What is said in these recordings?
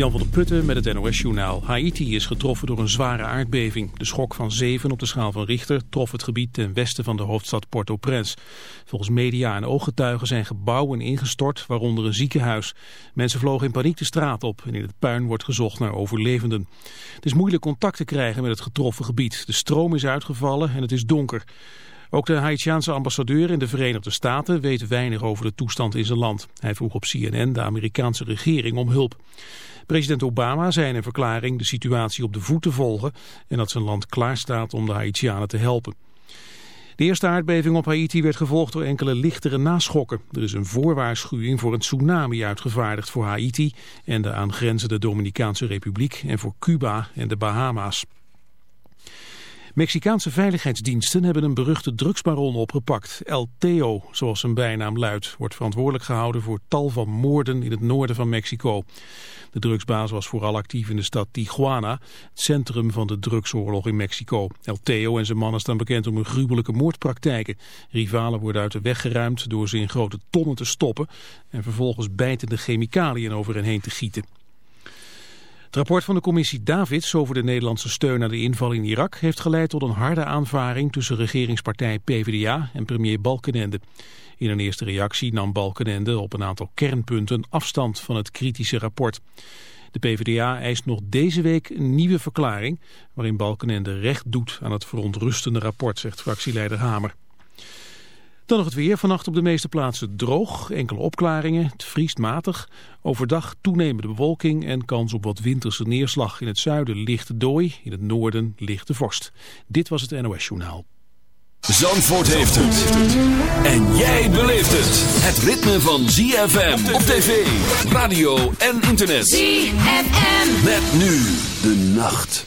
Jan van der Putten met het NOS-journaal. Haiti is getroffen door een zware aardbeving. De schok van 7 op de schaal van Richter trof het gebied ten westen van de hoofdstad Port-au-Prince. Volgens media en ooggetuigen zijn gebouwen ingestort, waaronder een ziekenhuis. Mensen vlogen in paniek de straat op en in het puin wordt gezocht naar overlevenden. Het is moeilijk contact te krijgen met het getroffen gebied. De stroom is uitgevallen en het is donker. Ook de Haitiaanse ambassadeur in de Verenigde Staten weet weinig over de toestand in zijn land. Hij vroeg op CNN de Amerikaanse regering om hulp. President Obama zei in een verklaring de situatie op de voet te volgen en dat zijn land klaarstaat om de Haitianen te helpen. De eerste aardbeving op Haiti werd gevolgd door enkele lichtere naschokken. Er is een voorwaarschuwing voor een tsunami uitgevaardigd voor Haiti en de aangrenzende Dominicaanse Republiek en voor Cuba en de Bahama's. Mexicaanse veiligheidsdiensten hebben een beruchte drugsbaron opgepakt. El Teo, zoals zijn bijnaam luidt, wordt verantwoordelijk gehouden voor tal van moorden in het noorden van Mexico. De drugsbaas was vooral actief in de stad Tijuana, het centrum van de drugsoorlog in Mexico. El Teo en zijn mannen staan bekend om hun gruwelijke moordpraktijken. Rivalen worden uit de weg geruimd door ze in grote tonnen te stoppen en vervolgens bijtende chemicaliën over hen heen te gieten. Het rapport van de commissie Davids over de Nederlandse steun aan de inval in Irak heeft geleid tot een harde aanvaring tussen regeringspartij PvdA en premier Balkenende. In een eerste reactie nam Balkenende op een aantal kernpunten afstand van het kritische rapport. De PvdA eist nog deze week een nieuwe verklaring waarin Balkenende recht doet aan het verontrustende rapport, zegt fractieleider Hamer. Dan nog het weer. Vannacht op de meeste plaatsen droog. Enkele opklaringen. Het vriest matig. Overdag toenemende bewolking en kans op wat winterse neerslag. In het zuiden lichte dooi. In het noorden lichte vorst. Dit was het NOS Journaal. Zandvoort heeft het. En jij beleeft het. Het ritme van ZFM op tv, radio en internet. ZFM. Met nu de nacht.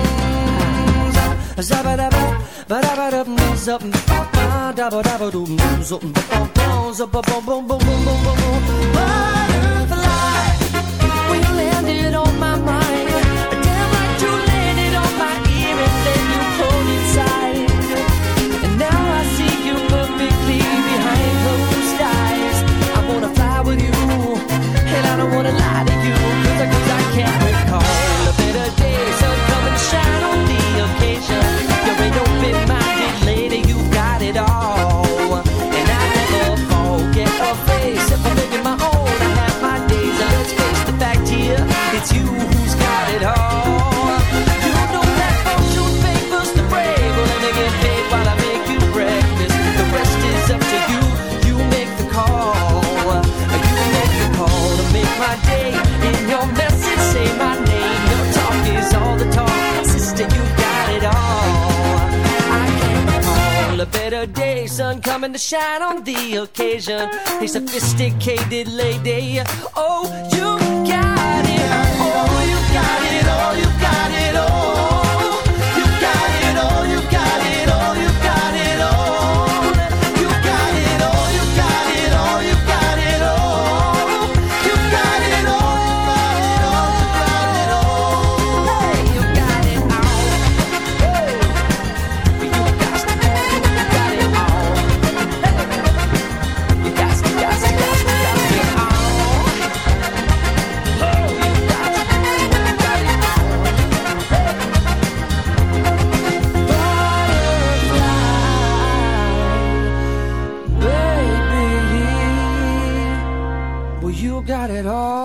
Zabba dabba, ba dabba dabba. Butterfly, when you landed on my mind, damn like you landed on my ear and then you pulled inside. And now I see you perfectly behind closed eyes. I wanna fly with you, and I don't wanna lie to you, say my name. Your talk is all the talk. Sister, you got it all. I can't recall a better day. Sun coming to shine on the occasion. A sophisticated lady. Oh, you got it. Oh, you got it. Oh, you got it. Oh, it all.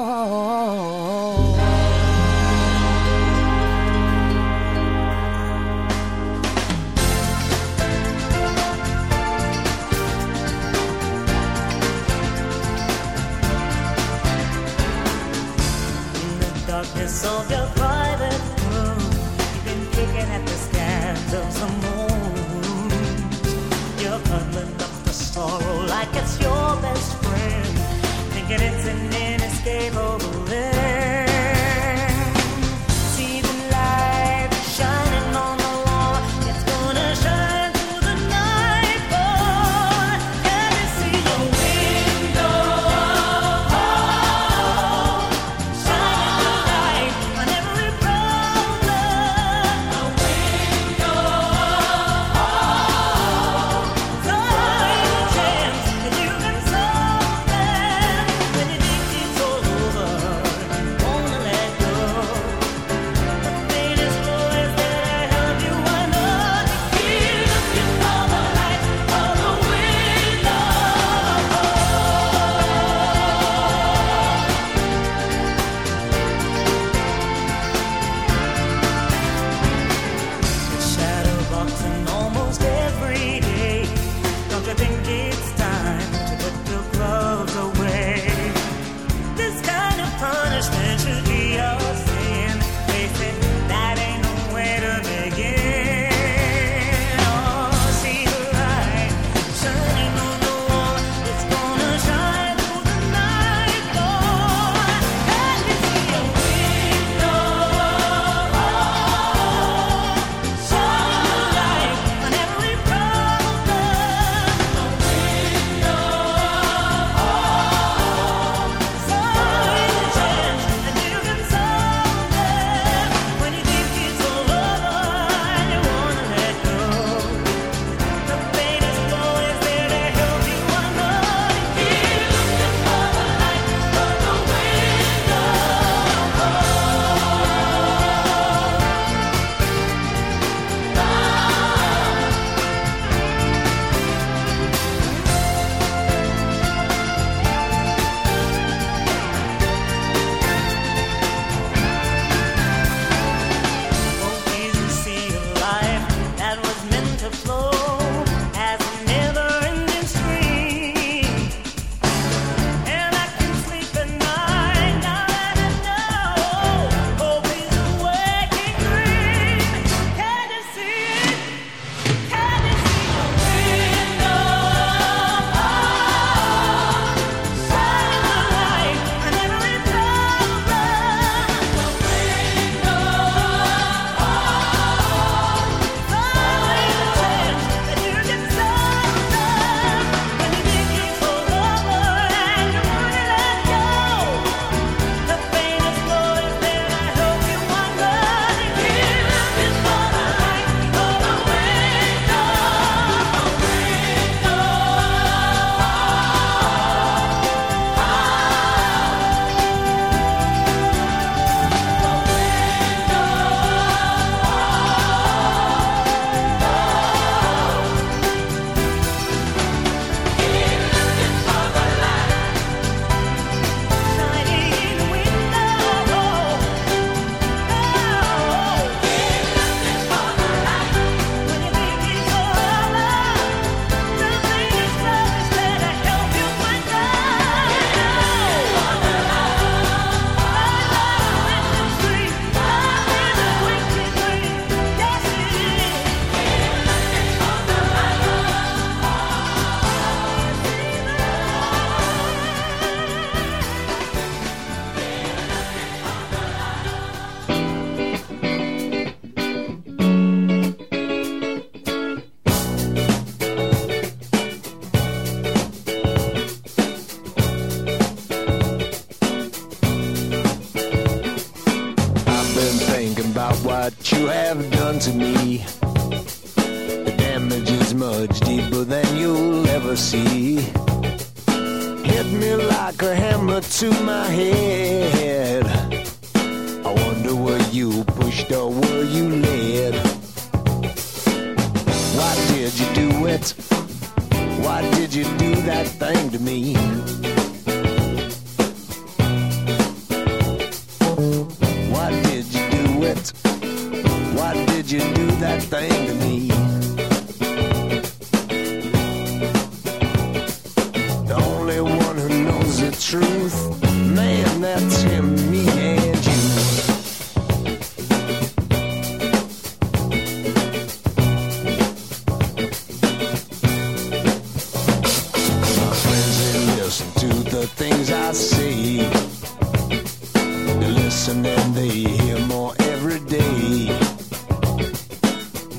listen and they hear more every day.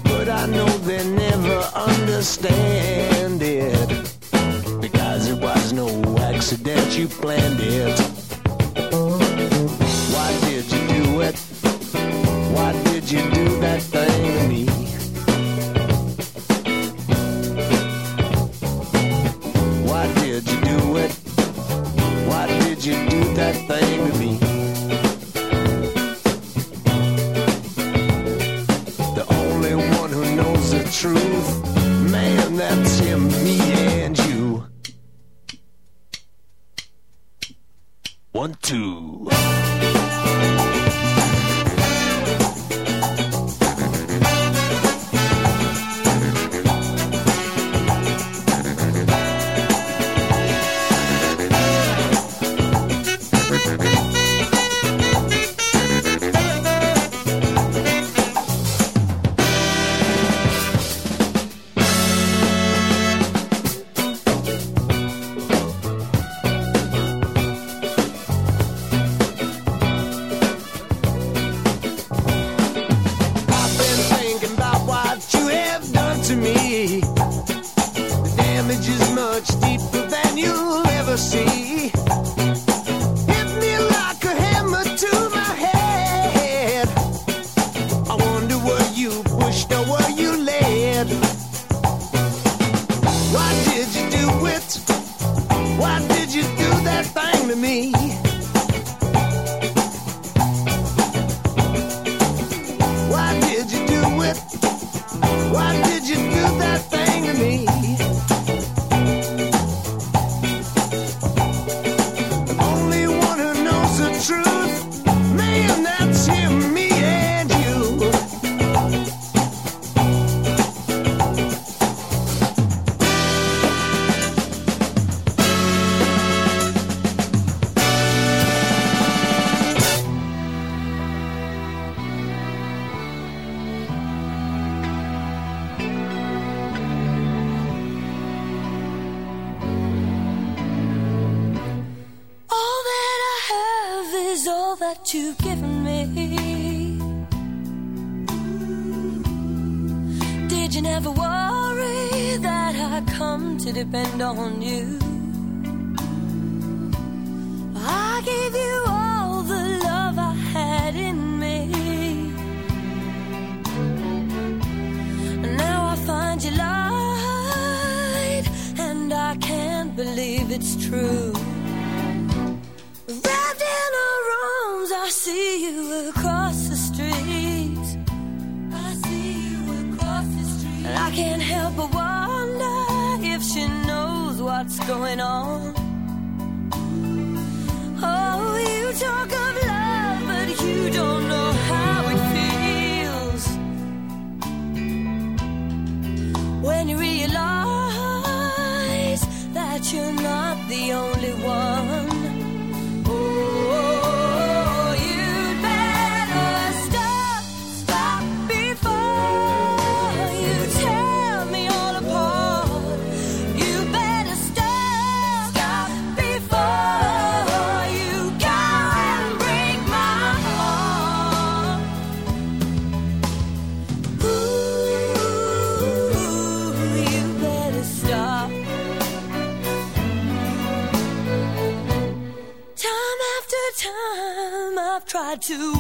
But I know they never understand it. Because it was no accident, you planned it. to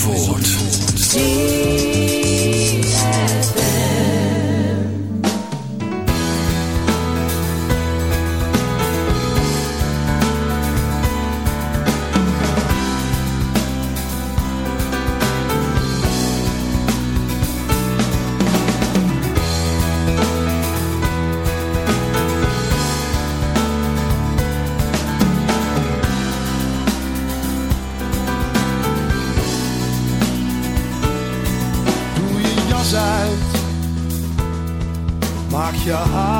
Zandvoort. Maak je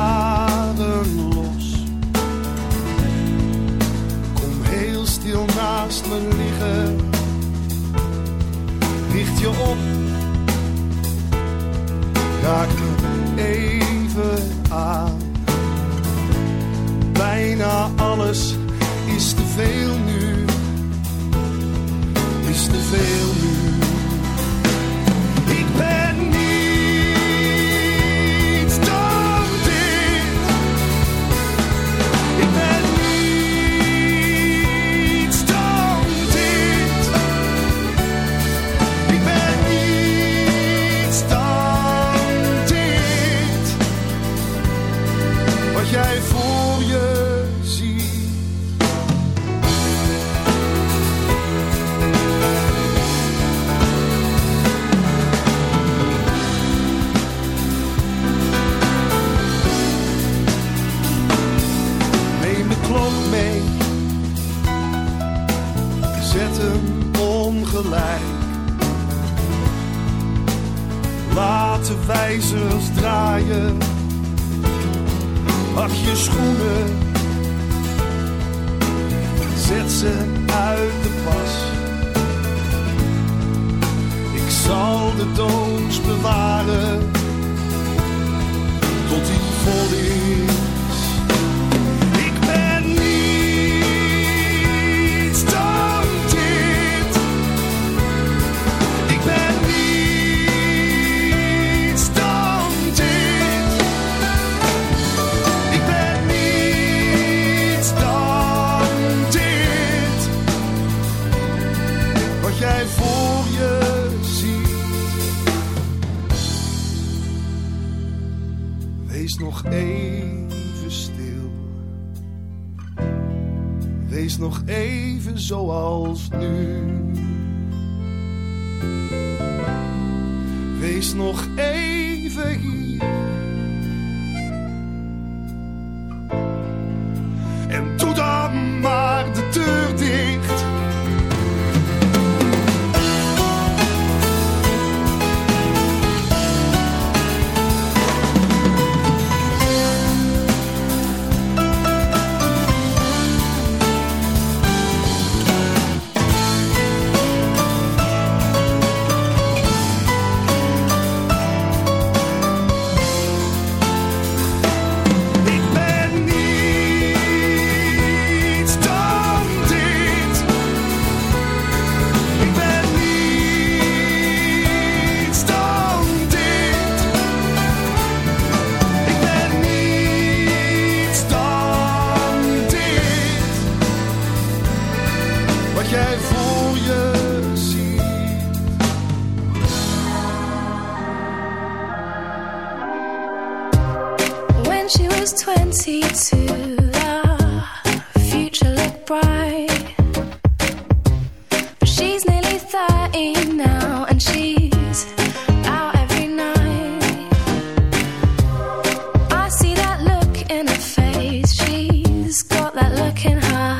got that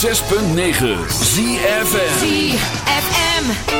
106.9 ZFM. ZFM.